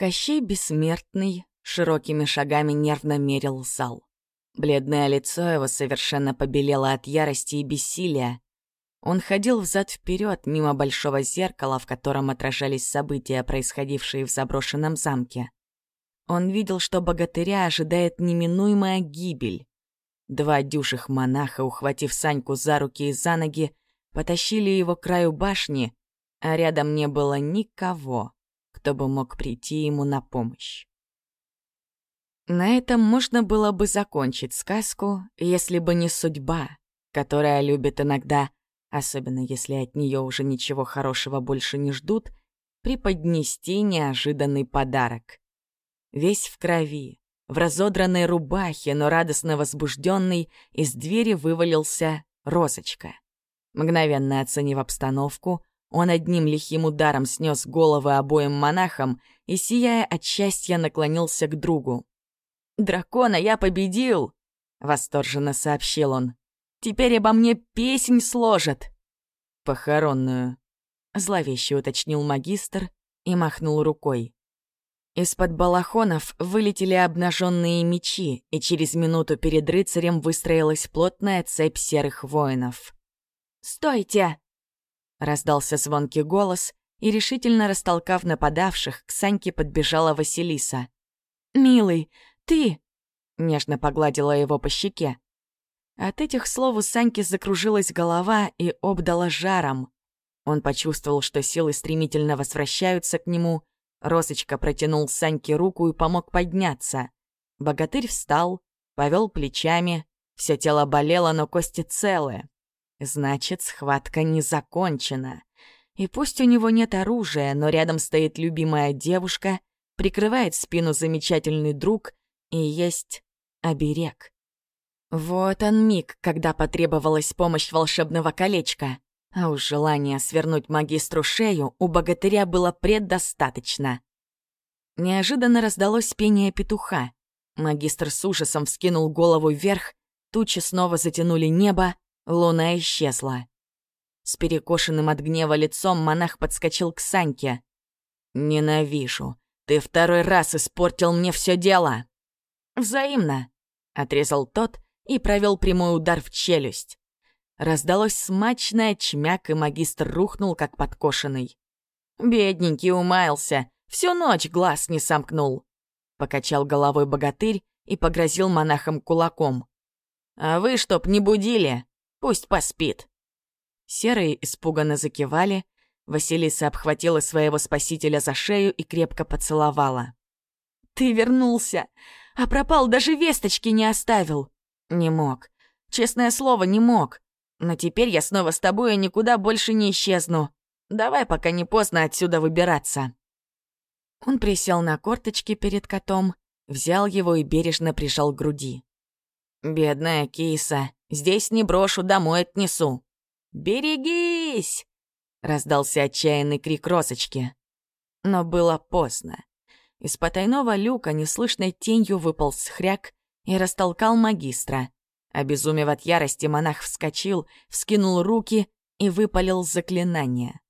Кощей Бессмертный широкими шагами нервно мерил зал. Бледное лицо его совершенно побелело от ярости и бессилия. Он ходил взад вперед мимо большого зеркала, в котором отражались события, происходившие в заброшенном замке. Он видел, что богатыря ожидает неминуемая гибель. Два дюших монаха, ухватив Саньку за руки и за ноги, потащили его к краю башни, а рядом не было никого, кто бы мог прийти ему на помощь. На этом можно было бы закончить сказку, если бы не судьба, которая любит иногда, особенно если от нее уже ничего хорошего больше не ждут, преподнести неожиданный подарок. Весь в крови, в разодранной рубахе, но радостно возбужденный, из двери вывалился Розочка. Мгновенно оценив обстановку, он одним лихим ударом снес головы обоим монахам и, сияя от счастья, наклонился к другу. «Дракона я победил!» — восторженно сообщил он. «Теперь обо мне песнь сложат!» «Похоронную», — зловеще уточнил магистр и махнул рукой. Из-под балахонов вылетели обнаженные мечи, и через минуту перед рыцарем выстроилась плотная цепь серых воинов. «Стойте!» — раздался звонкий голос, и, решительно растолкав нападавших, к Саньке подбежала Василиса. «Милый, ты!» — нежно погладила его по щеке. От этих слов у Саньки закружилась голова и обдала жаром. Он почувствовал, что силы стремительно возвращаются к нему, Росочка протянул Саньке руку и помог подняться. Богатырь встал, повел плечами, все тело болело, но кости целы. Значит, схватка не закончена. И пусть у него нет оружия, но рядом стоит любимая девушка, прикрывает спину замечательный друг и есть оберег. Вот он миг, когда потребовалась помощь волшебного колечка. А уж желания свернуть магистру шею у богатыря было предостаточно. Неожиданно раздалось пение петуха. Магистр с ужасом вскинул голову вверх, тучи снова затянули небо, луна исчезла. С перекошенным от гнева лицом монах подскочил к Саньке. «Ненавижу. Ты второй раз испортил мне все дело!» «Взаимно!» — отрезал тот и провел прямой удар в челюсть. Раздалось смачное чмяк, и магистр рухнул, как подкошенный. «Бедненький умаялся, всю ночь глаз не сомкнул», — покачал головой богатырь и погрозил монахам кулаком. «А вы, чтоб не будили, пусть поспит». Серые испуганно закивали, Василиса обхватила своего спасителя за шею и крепко поцеловала. «Ты вернулся, а пропал, даже весточки не оставил». «Не мог. Честное слово, не мог. Но теперь я снова с тобой и никуда больше не исчезну. Давай, пока не поздно отсюда выбираться». Он присел на корточки перед котом, взял его и бережно прижал к груди. «Бедная киса, здесь не брошу, домой отнесу». «Берегись!» — раздался отчаянный крик Росочки. Но было поздно. Из потайного люка неслышной тенью выпал хряк и растолкал магистра. Обезумев от ярости, монах вскочил, вскинул руки и выпалил заклинание.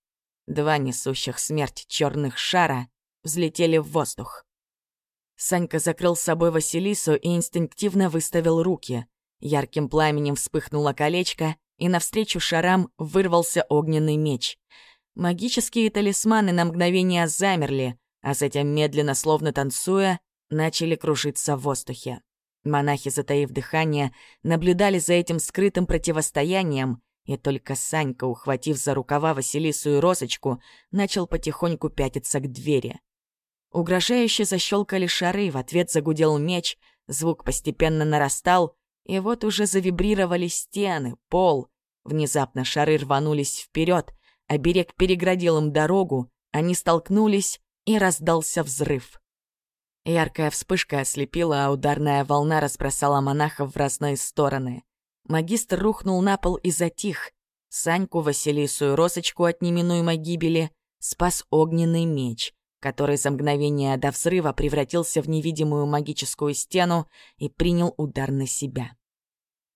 Два несущих смерть черных шара взлетели в воздух. Санька закрыл с собой Василису и инстинктивно выставил руки. Ярким пламенем вспыхнуло колечко, и навстречу шарам вырвался огненный меч. Магические талисманы на мгновение замерли, а затем, медленно, словно танцуя, начали кружиться в воздухе. Монахи, затаив дыхание, наблюдали за этим скрытым противостоянием, и только Санька, ухватив за рукава Василису и Розочку, начал потихоньку пятиться к двери. Угрожающе защелкали шары, в ответ загудел меч, звук постепенно нарастал, и вот уже завибрировали стены, пол. Внезапно шары рванулись вперед, а берег переградил им дорогу, они столкнулись, и раздался взрыв. Яркая вспышка ослепила, а ударная волна разбросала монахов в разные стороны. Магистр рухнул на пол и затих. Саньку, Василису и Росочку от неминуемой гибели спас огненный меч, который за мгновение до взрыва превратился в невидимую магическую стену и принял удар на себя.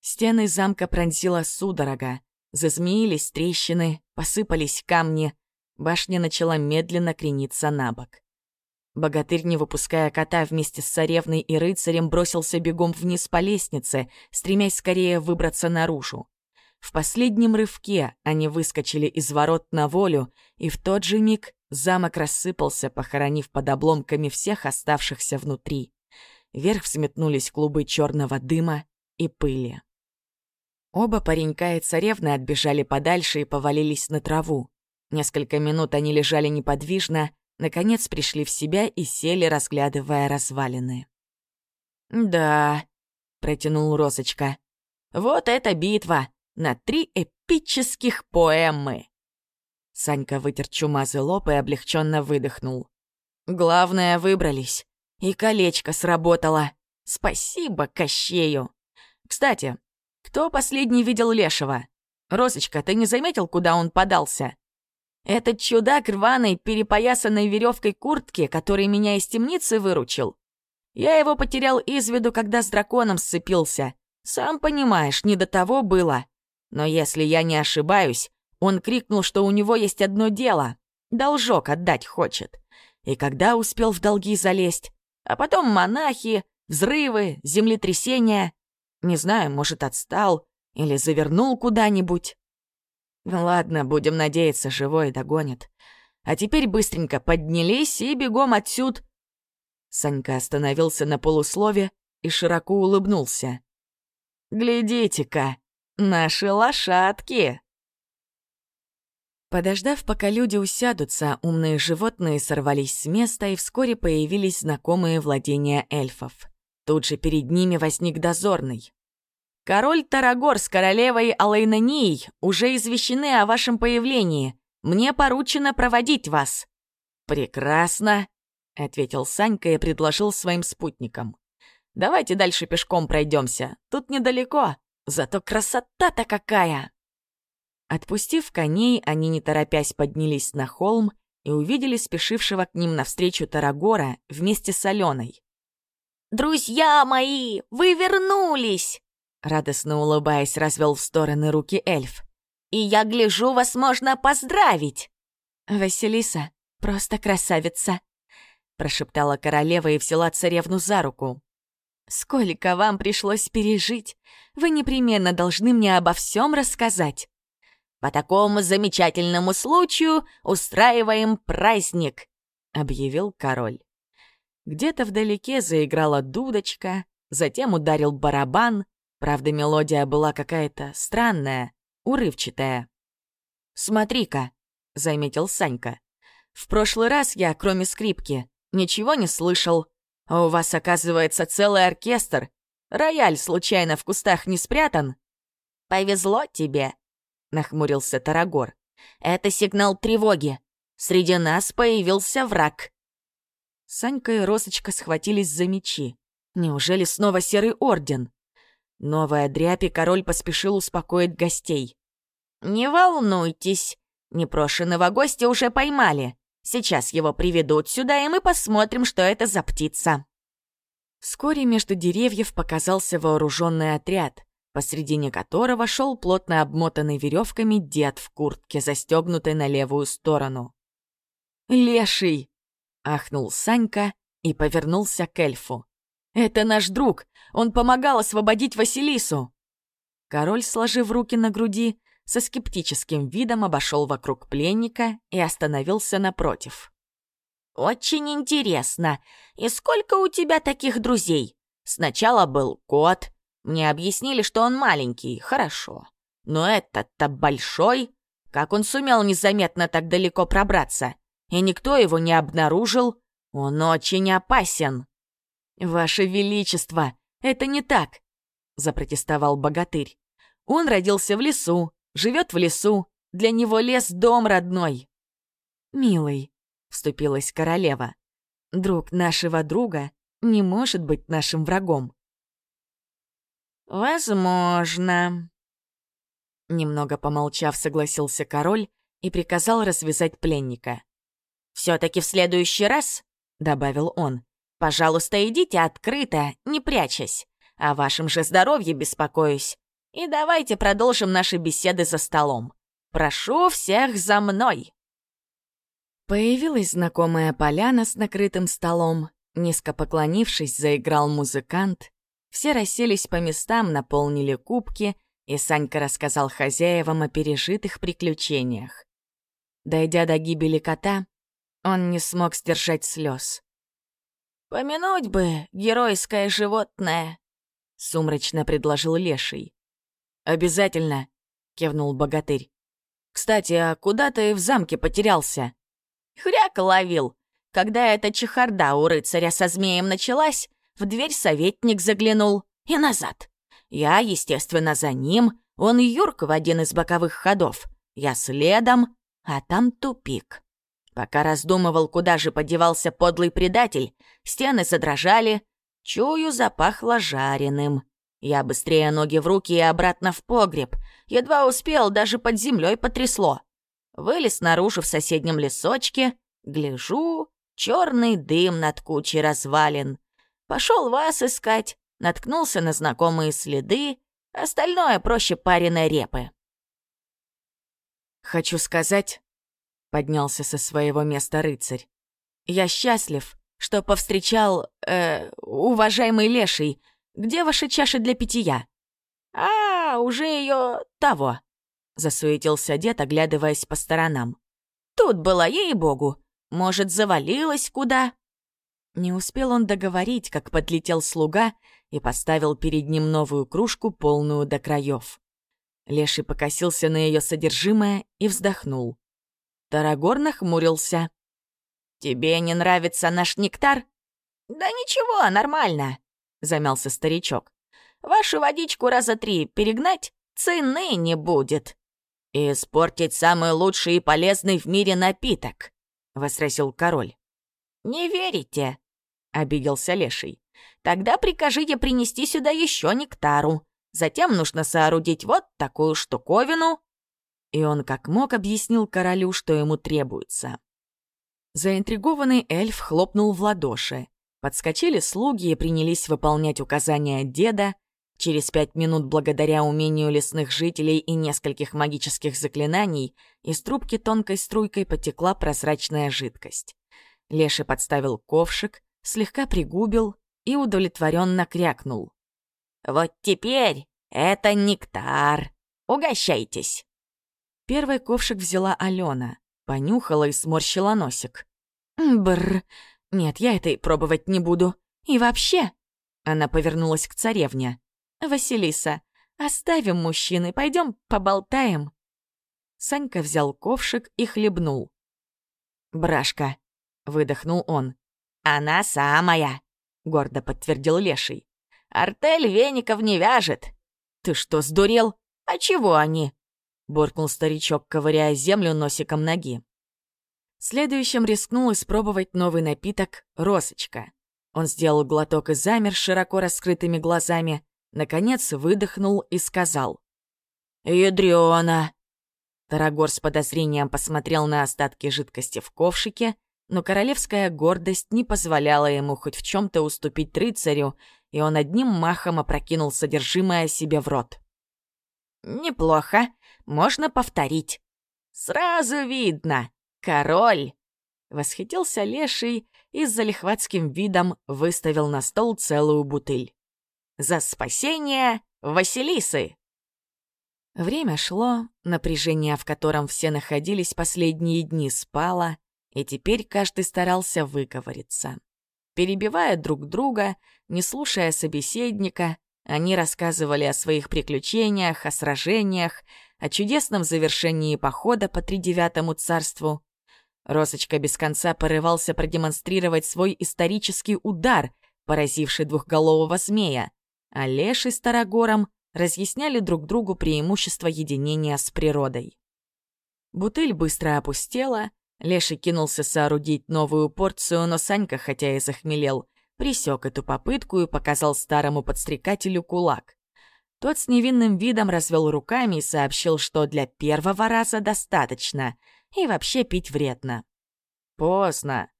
Стены замка пронзила судорога, зазмеились трещины, посыпались камни, башня начала медленно крениться на бок. Богатырь, не выпуская кота вместе с царевной и рыцарем, бросился бегом вниз по лестнице, стремясь скорее выбраться наружу. В последнем рывке они выскочили из ворот на волю, и в тот же миг замок рассыпался, похоронив под обломками всех оставшихся внутри. Вверх взметнулись клубы черного дыма и пыли. Оба паренька и царевны отбежали подальше и повалились на траву. Несколько минут они лежали неподвижно, наконец пришли в себя и сели, разглядывая развалины. «Да», — протянул Розочка, — «вот эта битва на три эпических поэмы». Санька вытер чумазый лоб и облегченно выдохнул. «Главное, выбрались. И колечко сработало. Спасибо Кощею. Кстати, кто последний видел Лешего? Розочка, ты не заметил, куда он подался? Этот чудак рваной, перепоясанной веревкой куртки, который меня из темницы выручил. Я его потерял из виду, когда с драконом сцепился. Сам понимаешь, не до того было. Но если я не ошибаюсь, он крикнул, что у него есть одно дело. Должок отдать хочет. И когда успел в долги залезть? А потом монахи, взрывы, землетрясения. Не знаю, может, отстал или завернул куда-нибудь. Ну ладно, будем надеяться, живой догонит. А теперь быстренько поднялись и бегом отсюда. Санька остановился на полуслове и широко улыбнулся. «Глядите-ка, наши лошадки!» Подождав, пока люди усядутся, умные животные сорвались с места, и вскоре появились знакомые владения эльфов. Тут же перед ними возник дозорный. Король Тарагор с королевой Алайнанией уже извещены о вашем появлении. Мне поручено проводить вас». «Прекрасно», — ответил Санька и предложил своим спутникам. «Давайте дальше пешком пройдемся. Тут недалеко. Зато красота-то какая!» Отпустив коней, они, не торопясь, поднялись на холм и увидели спешившего к ним навстречу Тарагора вместе с Аленой. «Друзья мои, вы вернулись!» Радостно улыбаясь, развел в стороны руки эльф. «И я гляжу, вас можно поздравить!» «Василиса, просто красавица!» Прошептала королева и взяла царевну за руку. «Сколько вам пришлось пережить! Вы непременно должны мне обо всем рассказать!» «По такому замечательному случаю устраиваем праздник!» — объявил король. Где-то вдалеке заиграла дудочка, затем ударил барабан, Правда, мелодия была какая-то странная, урывчатая. «Смотри-ка», — заметил Санька. «В прошлый раз я, кроме скрипки, ничего не слышал. А у вас, оказывается, целый оркестр. Рояль случайно в кустах не спрятан?» «Повезло тебе», — нахмурился Тарагор. «Это сигнал тревоги. Среди нас появился враг». Санька и Росочка схватились за мечи. Неужели снова Серый Орден? Новая дряпь, и король поспешил успокоить гостей. «Не волнуйтесь, непрошенного гостя уже поймали. Сейчас его приведут сюда, и мы посмотрим, что это за птица». Вскоре между деревьев показался вооруженный отряд, посредине которого шел плотно обмотанный веревками дед в куртке, застегнутой на левую сторону. «Леший!» — ахнул Санька и повернулся к эльфу. «Это наш друг! Он помогал освободить Василису!» Король, сложив руки на груди, со скептическим видом обошел вокруг пленника и остановился напротив. «Очень интересно. И сколько у тебя таких друзей? Сначала был кот. Мне объяснили, что он маленький. Хорошо. Но этот-то большой. Как он сумел незаметно так далеко пробраться? И никто его не обнаружил. Он очень опасен». «Ваше Величество, это не так!» — запротестовал богатырь. «Он родился в лесу, живет в лесу, для него лес — дом родной». «Милый», — вступилась королева, — «друг нашего друга не может быть нашим врагом». «Возможно», Немного помолчав, согласился король и приказал развязать пленника. «Все-таки в следующий раз», — добавил он, Пожалуйста, идите открыто, не прячась. О вашем же здоровье беспокоюсь. И давайте продолжим наши беседы за столом. Прошу всех за мной!» Появилась знакомая поляна с накрытым столом. Низко поклонившись, заиграл музыкант. Все расселись по местам, наполнили кубки, и Санька рассказал хозяевам о пережитых приключениях. Дойдя до гибели кота, он не смог сдержать слез. «Помянуть бы геройское животное», — сумрачно предложил Леший. «Обязательно», — кивнул богатырь. «Кстати, а куда ты в замке потерялся?» Хряк ловил. Когда эта чехарда у рыцаря со змеем началась, в дверь советник заглянул и назад. Я, естественно, за ним, он юрк в один из боковых ходов. Я следом, а там тупик. Пока раздумывал, куда же подевался подлый предатель, стены задрожали, чую, запахло жареным. Я быстрее ноги в руки и обратно в погреб. Едва успел, даже под землей потрясло. Вылез наружу в соседнем лесочке, гляжу, черный дым над кучей развалин. Пошел вас искать, наткнулся на знакомые следы, остальное проще пареной репы. «Хочу сказать», — поднялся со своего места рыцарь, «я счастлив, что повстречал, э, уважаемый леший. Где ваша чаша для питья?» «А, уже ее того», — засуетился дед, оглядываясь по сторонам. «Тут была, ей-богу. Может, завалилась куда?» Не успел он договорить, как подлетел слуга и поставил перед ним новую кружку, полную до краев. Леший покосился на ее содержимое и вздохнул. Тарагор нахмурился. «Тебе не нравится наш нектар?» «Да ничего, нормально», — замялся старичок. «Вашу водичку раза три перегнать цены не будет». «И испортить самый лучший и полезный в мире напиток», — возразил король. «Не верите?» — обиделся леший. «Тогда прикажите принести сюда еще нектару. Затем нужно соорудить вот такую штуковину». И он как мог объяснил королю, что ему требуется. Заинтригованный эльф хлопнул в ладоши. Подскочили слуги и принялись выполнять указания деда, Через пять минут, благодаря умению лесных жителей и нескольких магических заклинаний, из трубки тонкой струйкой потекла прозрачная жидкость. Леша подставил ковшик, слегка пригубил и удовлетворенно крякнул. «Вот теперь это нектар. Угощайтесь!» Первый ковшик взяла Алена, понюхала и сморщила носик. «Бррр, нет, я это и пробовать не буду. И вообще...» Она повернулась к царевне. «Василиса, оставим мужчины, пойдем поболтаем». Санька взял ковшик и хлебнул. «Брашка», — выдохнул он. «Она самая», — гордо подтвердил Леший. «Артель веников не вяжет». «Ты что, сдурел?» «А чего они?» — буркнул старичок, ковыряя землю носиком ноги. Следующим рискнул испробовать новый напиток «Росочка». Он сделал глоток и замер широко раскрытыми глазами, Наконец выдохнул и сказал. «Ядрёна!» Тарагор с подозрением посмотрел на остатки жидкости в ковшике, но королевская гордость не позволяла ему хоть в чем то уступить рыцарю, и он одним махом опрокинул содержимое себе в рот. «Неплохо. Можно повторить. Сразу видно. Король!» Восхитился леший и с залихватским видом выставил на стол целую бутыль. За спасение Василисы!» Время шло, напряжение, в котором все находились последние дни, спало, и теперь каждый старался выговориться. Перебивая друг друга, не слушая собеседника, они рассказывали о своих приключениях, о сражениях, о чудесном завершении похода по тридевятому царству. Росочка без конца порывался продемонстрировать свой исторический удар, поразивший двухголового змея, а Леший с Тарагором разъясняли друг другу преимущества единения с природой. Бутыль быстро опустела, Леший кинулся соорудить новую порцию, но Санька, хотя и захмелел, присек эту попытку и показал старому подстрекателю кулак. Тот с невинным видом развел руками и сообщил, что для первого раза достаточно, и вообще пить вредно. Поздно.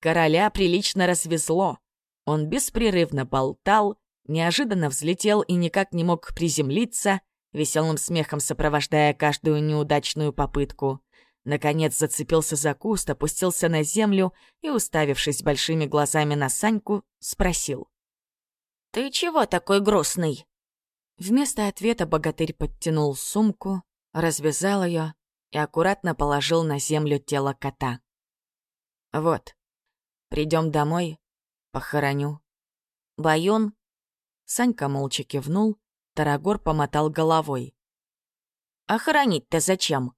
Короля прилично развезло. Он беспрерывно болтал, неожиданно взлетел и никак не мог приземлиться, веселым смехом сопровождая каждую неудачную попытку. Наконец зацепился за куст, опустился на землю и, уставившись большими глазами на Саньку, спросил. «Ты чего такой грустный?» Вместо ответа богатырь подтянул сумку, развязал ее и аккуратно положил на землю тело кота. «Вот, придем домой, похороню». «Баюн?» Санька молча кивнул, Тарагор помотал головой. «А хоронить-то зачем?»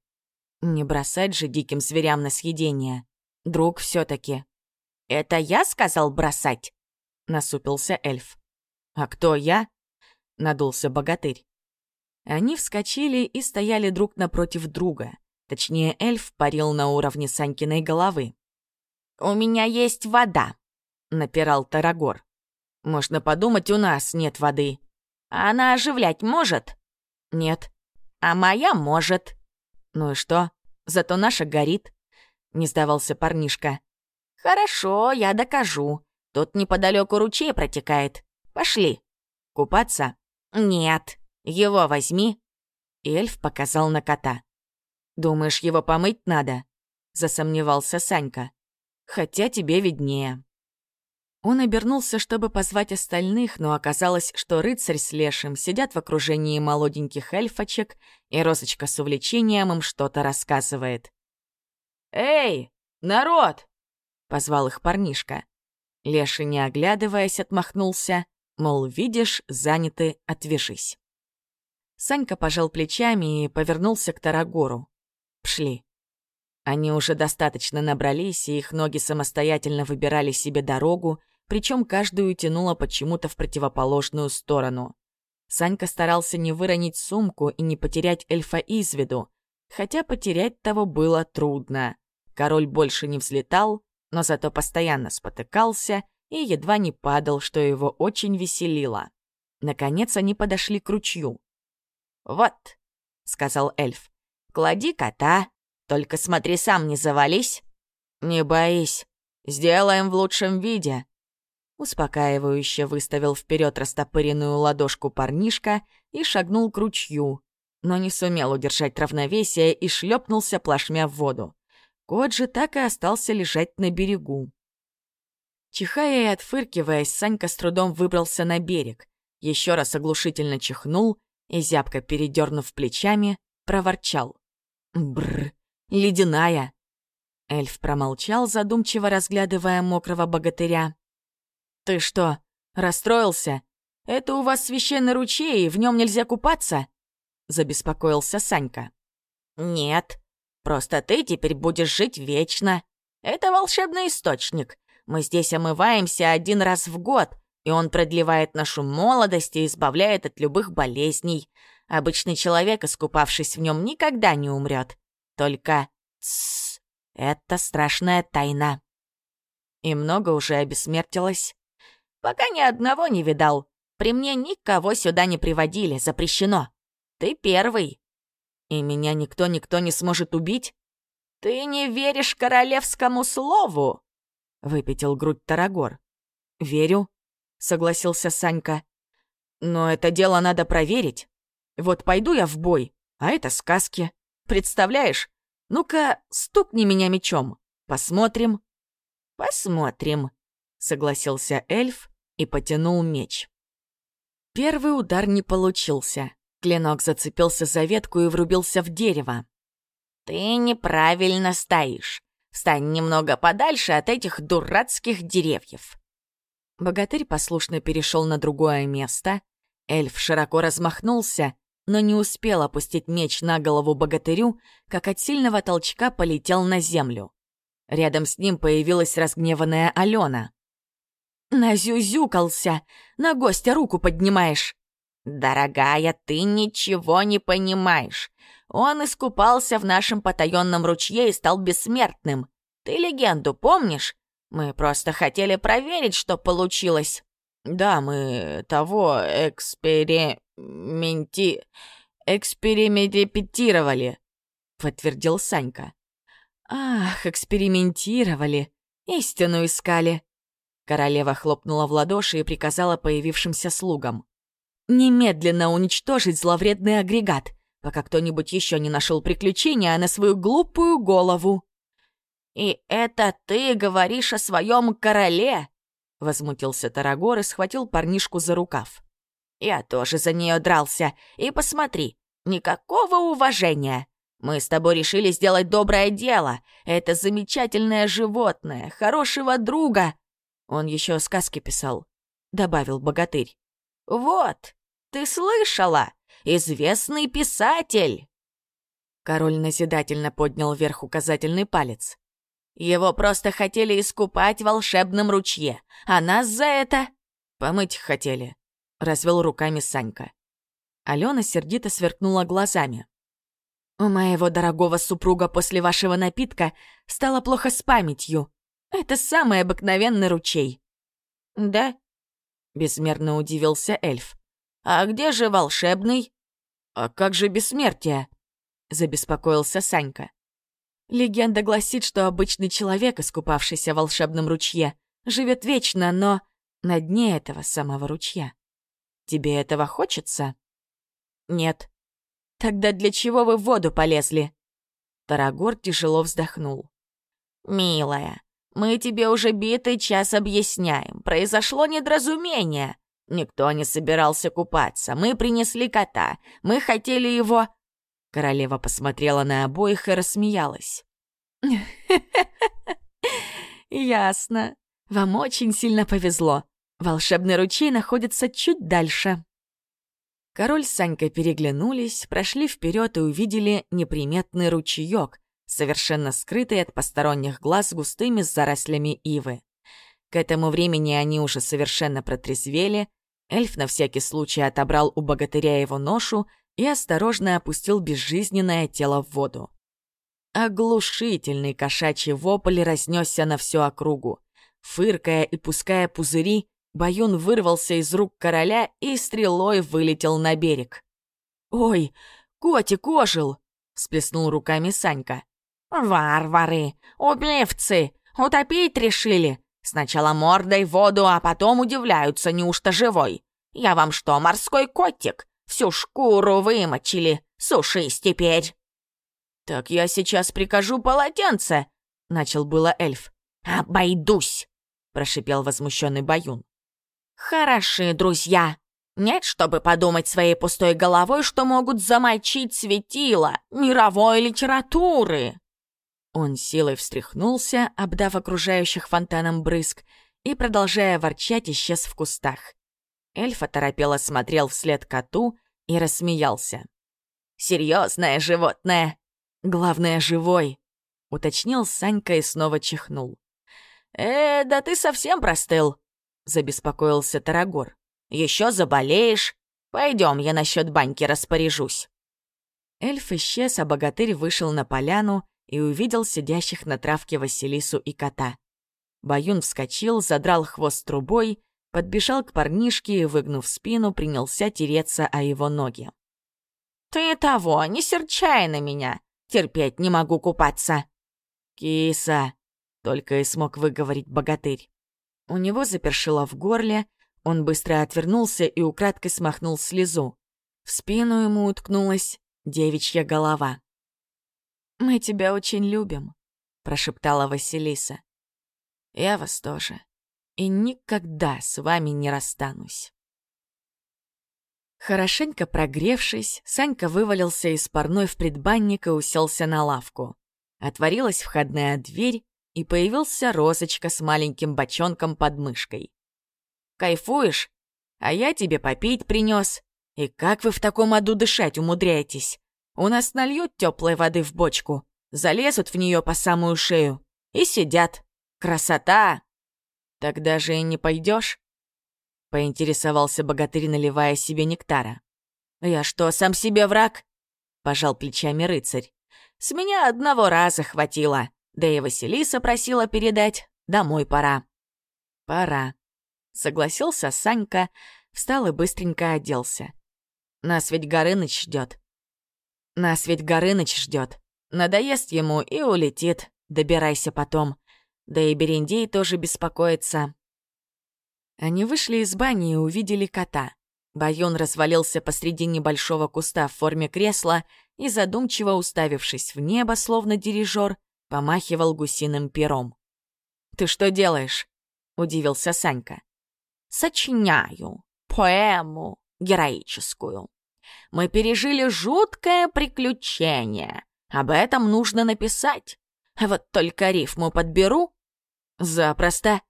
Не бросать же диким зверям на съедение. Друг все таки «Это я сказал бросать?» — насупился эльф. «А кто я?» — надулся богатырь. Они вскочили и стояли друг напротив друга. Точнее, эльф парил на уровне Санькиной головы. «У меня есть вода», — напирал Тарагор. «Можно подумать, у нас нет воды». «А она оживлять может?» «Нет». «А моя может». «Ну и что? Зато наша горит», — не сдавался парнишка. «Хорошо, я докажу. Тут неподалеку ручей протекает. Пошли». «Купаться?» «Нет. Его возьми». эльф показал на кота. «Думаешь, его помыть надо?» — засомневался Санька. «Хотя тебе виднее». Он обернулся, чтобы позвать остальных, но оказалось, что рыцарь с лешим сидят в окружении молоденьких эльфочек, и Розочка с увлечением им что-то рассказывает. «Эй, народ!» — позвал их парнишка. Леший, не оглядываясь, отмахнулся, мол, видишь, заняты, отвяжись. Санька пожал плечами и повернулся к Тарагору. Пшли. Они уже достаточно набрались, и их ноги самостоятельно выбирали себе дорогу, причем каждую тянуло почему-то в противоположную сторону. Санька старался не выронить сумку и не потерять эльфа из виду, хотя потерять того было трудно. Король больше не взлетал, но зато постоянно спотыкался и едва не падал, что его очень веселило. Наконец они подошли к ручью. «Вот», — сказал эльф, — «клади кота, только смотри сам не завались». «Не боись, сделаем в лучшем виде», Успокаивающе выставил вперед растопыренную ладошку парнишка и шагнул к ручью, но не сумел удержать равновесие и шлепнулся плашмя в воду. Кот же так и остался лежать на берегу. Чихая и отфыркиваясь, Санька с трудом выбрался на берег, еще раз оглушительно чихнул и, зябко передернув плечами, проворчал. Бррр, ледяная!» Эльф промолчал, задумчиво разглядывая мокрого богатыря. «Ты что, расстроился? Это у вас священный ручей, и в нем нельзя купаться?» Забеспокоился Санька. «Нет, просто ты теперь будешь жить вечно. Это волшебный источник. Мы здесь омываемся один раз в год, и он продлевает нашу молодость и избавляет от любых болезней. Обычный человек, искупавшись в нем, никогда не умрет. Только... Тссс, это страшная тайна». «И много уже обессмертилось?» Пока ни одного не видал. При мне никого сюда не приводили, запрещено. Ты первый. И меня никто-никто не сможет убить? Ты не веришь королевскому слову? Выпятил грудь Тарагор. Верю, согласился Санька. Но это дело надо проверить. Вот пойду я в бой, а это сказки. Представляешь? Ну-ка, стукни меня мечом. Посмотрим. Посмотрим, согласился эльф и потянул меч. Первый удар не получился. Клинок зацепился за ветку и врубился в дерево. «Ты неправильно стоишь. Встань немного подальше от этих дурацких деревьев». Богатырь послушно перешел на другое место. Эльф широко размахнулся, но не успел опустить меч на голову богатырю, как от сильного толчка полетел на землю. Рядом с ним появилась разгневанная Алена. Назюзюкался, на гостя руку поднимаешь. «Дорогая, ты ничего не понимаешь. Он искупался в нашем потаенном ручье и стал бессмертным. Ты легенду помнишь? Мы просто хотели проверить, что получилось». «Да, мы того эксперименти... экспериментировали», — подтвердил Санька. «Ах, экспериментировали, истину искали», Королева хлопнула в ладоши и приказала появившимся слугам. «Немедленно уничтожить зловредный агрегат. пока кто-нибудь еще не нашел приключения на свою глупую голову. «И это ты говоришь о своем короле?» — возмутился Тарагор и схватил парнишку за рукав. «Я тоже за нее дрался. И посмотри, никакого уважения. Мы с тобой решили сделать доброе дело. Это замечательное животное, хорошего друга». Он еще сказки писал, — добавил богатырь. «Вот, ты слышала? Известный писатель!» Король назидательно поднял вверх указательный палец. Его просто хотели искупать в волшебном ручье, а нас за это... Помыть хотели, — развел руками Санька. Алена сердито сверкнула глазами. «У моего дорогого супруга после вашего напитка стало плохо с памятью. Это самый обыкновенный ручей». «Да?» — безмерно удивился эльф. «А где же волшебный?» «А как же бессмертие?» — забеспокоился Санька. Легенда гласит, что обычный человек, искупавшийся в волшебном ручье, живет вечно, но на дне этого самого ручья. Тебе этого хочется? Нет. Тогда для чего вы в воду полезли? Тарагор тяжело вздохнул. Милая, мы тебе уже битый час объясняем. Произошло недоразумение. Никто не собирался купаться. Мы принесли кота. Мы хотели его... Королева посмотрела на обоих и рассмеялась. «Ясно. Вам очень сильно повезло. Волшебный ручей находится чуть дальше». Король с Санькой переглянулись, прошли вперед и увидели неприметный ручеек, совершенно скрытый от посторонних глаз густыми зарослями ивы. К этому времени они уже совершенно протрезвели, эльф на всякий случай отобрал у богатыря его ношу и осторожно опустил безжизненное тело в воду. Оглушительный кошачий вопль разнесся на всю округу. Фыркая и пуская пузыри, Баюн вырвался из рук короля и стрелой вылетел на берег. «Ой, котик ожил!» — всплеснул руками Санька. «Варвары! Убивцы! Утопить решили! Сначала мордой в воду, а потом удивляются, неужто живой. Я вам что, морской котик? Всю шкуру вымочили. Сушись теперь!» «Так я сейчас прикажу полотенце!» — начал было эльф. «Обойдусь!» — прошипел возмущенный Баюн. «Хороши, друзья! Нет, чтобы подумать своей пустой головой, что могут замочить светило мировой литературы!» Он силой встряхнулся, обдав окружающих фонтаном брызг, и, продолжая ворчать, исчез в кустах. Эльф оторопело смотрел вслед коту и рассмеялся. «Серьезное животное! Главное, живой!» — уточнил Санька и снова чихнул. «Э, да ты совсем простыл!» — забеспокоился Тарагор. «Еще заболеешь? Пойдем, я насчет баньки распоряжусь». Эльф исчез, а богатырь вышел на поляну и увидел сидящих на травке Василису и кота. Баюн вскочил, задрал хвост трубой подбежал к парнишке и, выгнув спину, принялся тереться о его ноги. «Ты того, не серчай на меня! Терпеть не могу купаться!» «Киса!» — только и смог выговорить богатырь. У него запершило в горле, он быстро отвернулся и украдкой смахнул слезу. В спину ему уткнулась девичья голова. «Мы тебя очень любим», — прошептала Василиса. «Я вас тоже», и никогда с вами не расстанусь. Хорошенько прогревшись, Санька вывалился из парной в предбанник и уселся на лавку. Отворилась входная дверь, и появился Розочка с маленьким бочонком под мышкой. «Кайфуешь? А я тебе попить принес. И как вы в таком аду дышать умудряетесь? У нас нальют теплой воды в бочку, залезут в нее по самую шею и сидят. Красота!» «Тогда же и не пойдешь? поинтересовался богатырь, наливая себе нектара. «Я что, сам себе враг?» — пожал плечами рыцарь. «С меня одного раза хватило, да и Василиса просила передать, домой пора». «Пора», — согласился Санька, встал и быстренько оделся. «Нас ведь Горыныч ждет. Нас ведь Горыныч ждет. Надоест ему и улетит, добирайся потом. Да и Берендей тоже беспокоится. Они вышли из бани и увидели кота. Баюн развалился посреди небольшого куста в форме кресла и, задумчиво уставившись в небо, словно дирижер, помахивал гусиным пером. «Ты что делаешь?» — удивился Санька. «Сочиняю поэму героическую. Мы пережили жуткое приключение. Об этом нужно написать. Вот только рифму подберу». «Запросто!»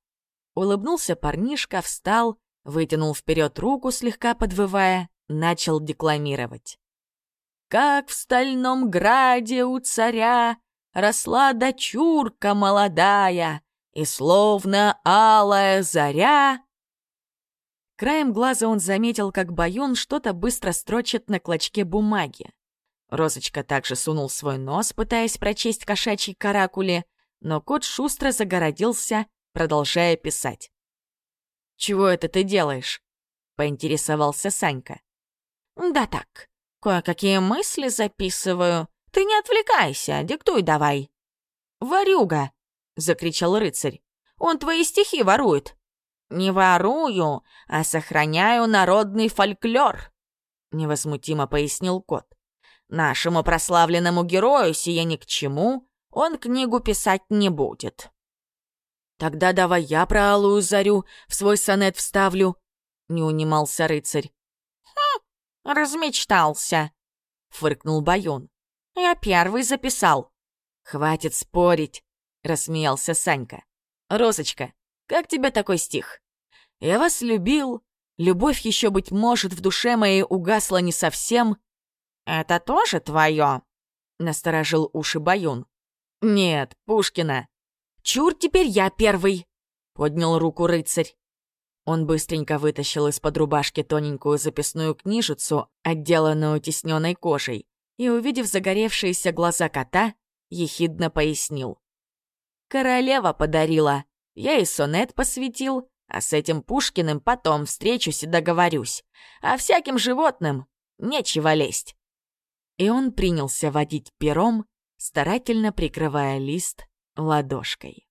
Улыбнулся парнишка, встал, вытянул вперед руку, слегка подвывая, начал декламировать. «Как в стальном граде у царя росла дочурка молодая, и словно алая заря...» Краем глаза он заметил, как Баюн что-то быстро строчит на клочке бумаги. Розочка также сунул свой нос, пытаясь прочесть кошачьи каракули, но кот шустро загородился, продолжая писать. «Чего это ты делаешь?» — поинтересовался Санька. «Да так, кое-какие мысли записываю. Ты не отвлекайся, диктуй давай». «Варюга!» — закричал рыцарь. «Он твои стихи ворует». «Не ворую, а сохраняю народный фольклор», — невозмутимо пояснил кот. «Нашему прославленному герою сие ни к чему, он книгу писать не будет». «Тогда давай я про алую зарю в свой сонет вставлю», — не унимался рыцарь. «Хм, размечтался», — фыркнул Байон. «Я первый записал». «Хватит спорить», — рассмеялся Санька. «Розочка, как тебе такой стих? Я вас любил, любовь еще, быть может, в душе моей угасла не совсем». «Это тоже твое?» — насторожил уши Баюн. «Нет, Пушкина. «Чур, теперь я первый!» — поднял руку рыцарь. Он быстренько вытащил из-под рубашки тоненькую записную книжицу, отделанную тисненной кожей, и, увидев загоревшиеся глаза кота, ехидно пояснил. «Королева подарила. Я и сонет посвятил, а с этим Пушкиным потом встречусь и договорюсь. А всяким животным нечего лезть». И он принялся водить пером, старательно прикрывая лист ладошкой.